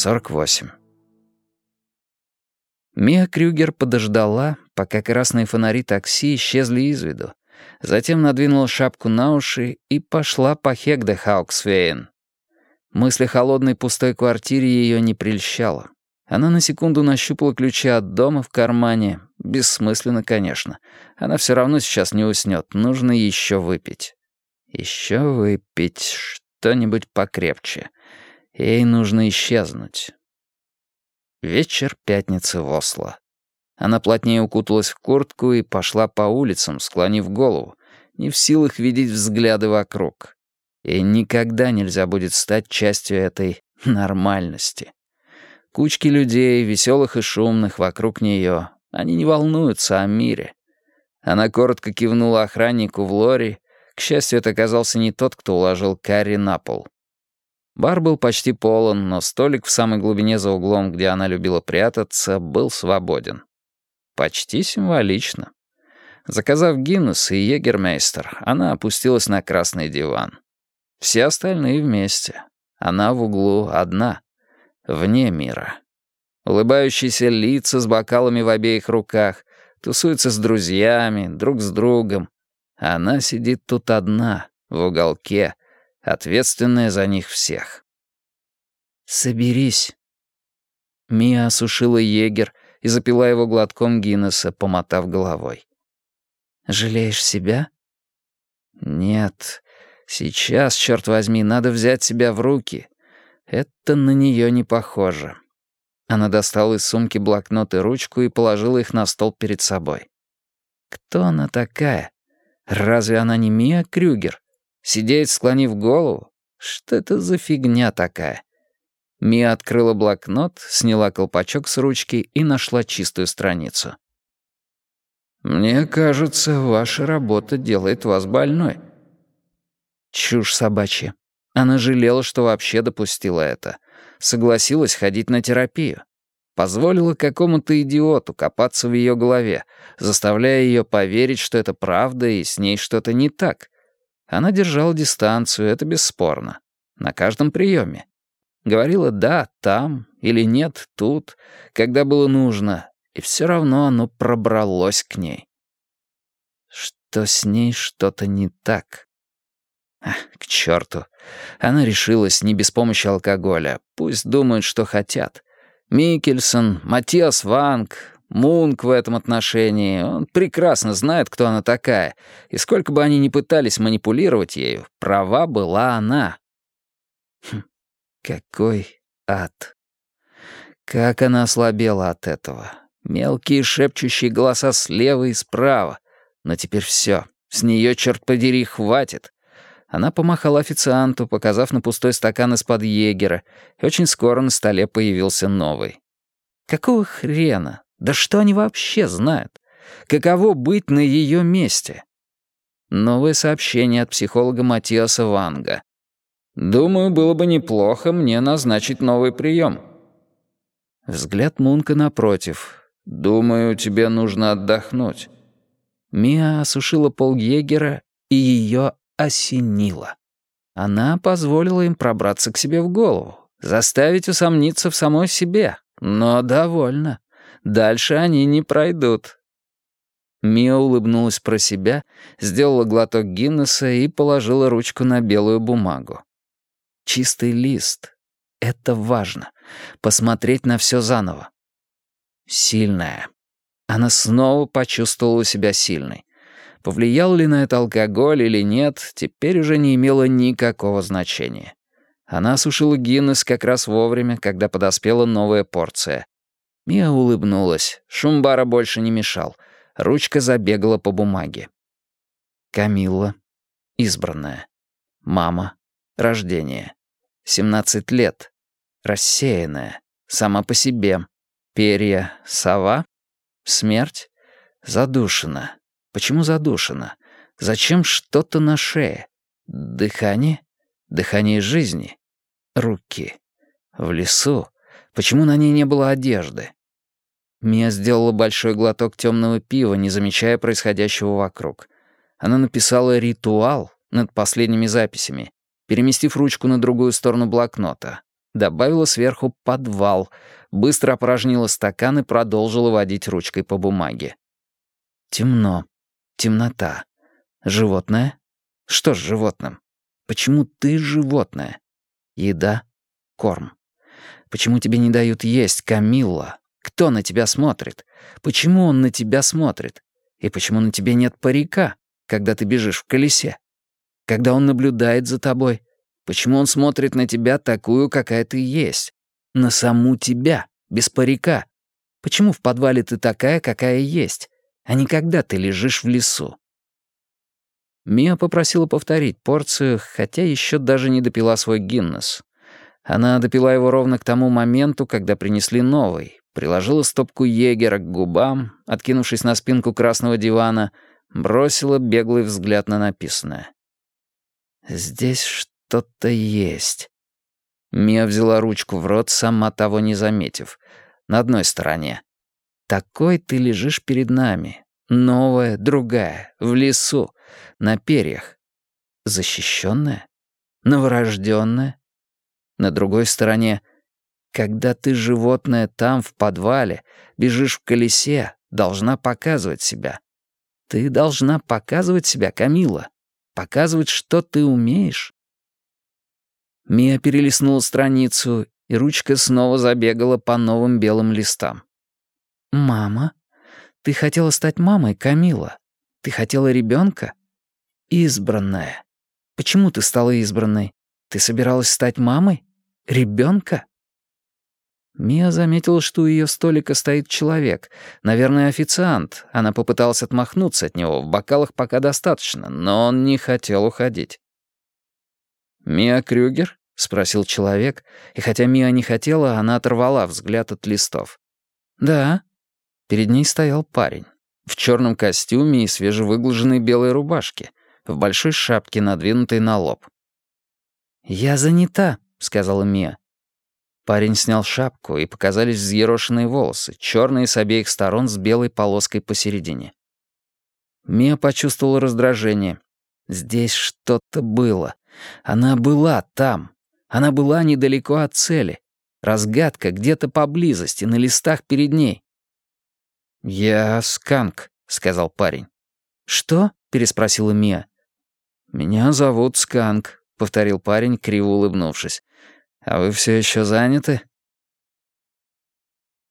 48. Мия Крюгер подождала, пока красные фонари такси исчезли из виду. Затем надвинула шапку на уши и пошла по Хегде Хауксвейн. Мысль о холодной пустой квартире ее не прельщала. Она на секунду нащупала ключи от дома в кармане. Бессмысленно, конечно. Она все равно сейчас не уснет. Нужно еще выпить. Еще выпить что-нибудь покрепче. Ей нужно исчезнуть. Вечер пятницы в Осло. Она плотнее укуталась в куртку и пошла по улицам, склонив голову, не в силах видеть взгляды вокруг. И никогда нельзя будет стать частью этой нормальности. Кучки людей, веселых и шумных, вокруг нее. Они не волнуются о мире. Она коротко кивнула охраннику в лори. К счастью, это оказался не тот, кто уложил Карри на пол. Бар был почти полон, но столик в самой глубине за углом, где она любила прятаться, был свободен. Почти символично. Заказав Гиннес и Егермейстер, она опустилась на красный диван. Все остальные вместе. Она в углу одна, вне мира. Улыбающиеся лица с бокалами в обеих руках, тусуются с друзьями, друг с другом. Она сидит тут одна, в уголке, ответственная за них всех. «Соберись». Мия осушила егер и запила его глотком Гиннесса, помотав головой. «Жалеешь себя?» «Нет. Сейчас, черт возьми, надо взять себя в руки. Это на нее не похоже». Она достала из сумки блокнот и ручку и положила их на стол перед собой. «Кто она такая? Разве она не Мия Крюгер? Сидеть, склонив голову? Что это за фигня такая? Мия открыла блокнот, сняла колпачок с ручки и нашла чистую страницу. «Мне кажется, ваша работа делает вас больной». Чушь собачья. Она жалела, что вообще допустила это. Согласилась ходить на терапию. Позволила какому-то идиоту копаться в ее голове, заставляя ее поверить, что это правда и с ней что-то не так. Она держала дистанцию, это бесспорно. На каждом приеме. Говорила «да» там или «нет» тут, когда было нужно, и все равно оно пробралось к ней. Что с ней что-то не так. Ах, к черту. Она решилась не без помощи алкоголя. Пусть думают, что хотят. Микельсон, Матиас Ванг, Мунк в этом отношении, он прекрасно знает, кто она такая, и сколько бы они ни пытались манипулировать ею, права была она. Хм, какой ад. Как она ослабела от этого. Мелкие шепчущие голоса слева и справа. Но теперь все. С нее, черт подери, хватит. Она помахала официанту, показав на пустой стакан из-под егера, и очень скоро на столе появился новый. Какого хрена? Да что они вообще знают? Каково быть на ее месте? Новое сообщение от психолога Матиаса Ванга. «Думаю, было бы неплохо мне назначить новый прием». Взгляд Мунка напротив. «Думаю, тебе нужно отдохнуть». Мия осушила пол егера, и ее осенило. Она позволила им пробраться к себе в голову, заставить усомниться в самой себе, но довольна. Дальше они не пройдут». Мия улыбнулась про себя, сделала глоток Гиннесса и положила ручку на белую бумагу. Чистый лист. Это важно. Посмотреть на все заново. Сильная. Она снова почувствовала себя сильной. Повлиял ли на это алкоголь или нет, теперь уже не имело никакого значения. Она осушила Гиннес как раз вовремя, когда подоспела новая порция. Мия улыбнулась. Шум бара больше не мешал. Ручка забегала по бумаге. Камилла. Избранная. Мама. Рождение. 17 лет. Рассеянная. Сама по себе. Перья. Сова. Смерть. Задушена. Почему задушена? Зачем что-то на шее? Дыхание? Дыхание жизни. Руки. В лесу. Почему на ней не было одежды? Мия сделала большой глоток темного пива, не замечая происходящего вокруг. Она написала «ритуал» над последними записями, переместив ручку на другую сторону блокнота. добавила сверху «подвал», быстро опорожнила стакан и продолжила водить ручкой по бумаге. Темно. Темнота. Животное? Что с животным? Почему ты животное? Еда? Корм. Почему тебе не дают есть, Камилла? Кто на тебя смотрит? Почему он на тебя смотрит? И почему на тебе нет парика, когда ты бежишь в колесе? Когда он наблюдает за тобой? Почему он смотрит на тебя такую, какая ты есть? На саму тебя, без парика. Почему в подвале ты такая, какая есть, а не когда ты лежишь в лесу? Мия попросила повторить порцию, хотя еще даже не допила свой Гиннес. Она допила его ровно к тому моменту, когда принесли новый, приложила стопку егера к губам, откинувшись на спинку красного дивана, бросила беглый взгляд на написанное. «Здесь что-то есть». Мия взяла ручку в рот, сама того не заметив. На одной стороне. «Такой ты лежишь перед нами. Новая, другая, в лесу, на перьях. Защищенная? Новорожденная? На другой стороне когда ты животное там, в подвале, бежишь в колесе, должна показывать себя. Ты должна показывать себя, Камила. Показывать, что ты умеешь. Мия перелистнула страницу, и ручка снова забегала по новым белым листам. «Мама? Ты хотела стать мамой, Камила? Ты хотела ребенка? Избранная. Почему ты стала избранной? Ты собиралась стать мамой? Ребенка? Мия заметила, что у ее столика стоит человек, наверное, официант. Она попыталась отмахнуться от него, в бокалах пока достаточно, но он не хотел уходить. «Мия Крюгер?» — спросил человек, и хотя Мия не хотела, она оторвала взгляд от листов. «Да». Перед ней стоял парень. В черном костюме и свежевыглаженной белой рубашке, в большой шапке, надвинутой на лоб. «Я занята», — сказала Мия. Парень снял шапку, и показались взъерошенные волосы, черные с обеих сторон с белой полоской посередине. Мия почувствовала раздражение. Здесь что-то было. Она была там. Она была недалеко от цели. Разгадка где-то поблизости, на листах перед ней. «Я Сканк», — сказал парень. «Что?» — переспросила Мия. «Меня зовут Сканк», — повторил парень, криво улыбнувшись. «А вы все еще заняты?»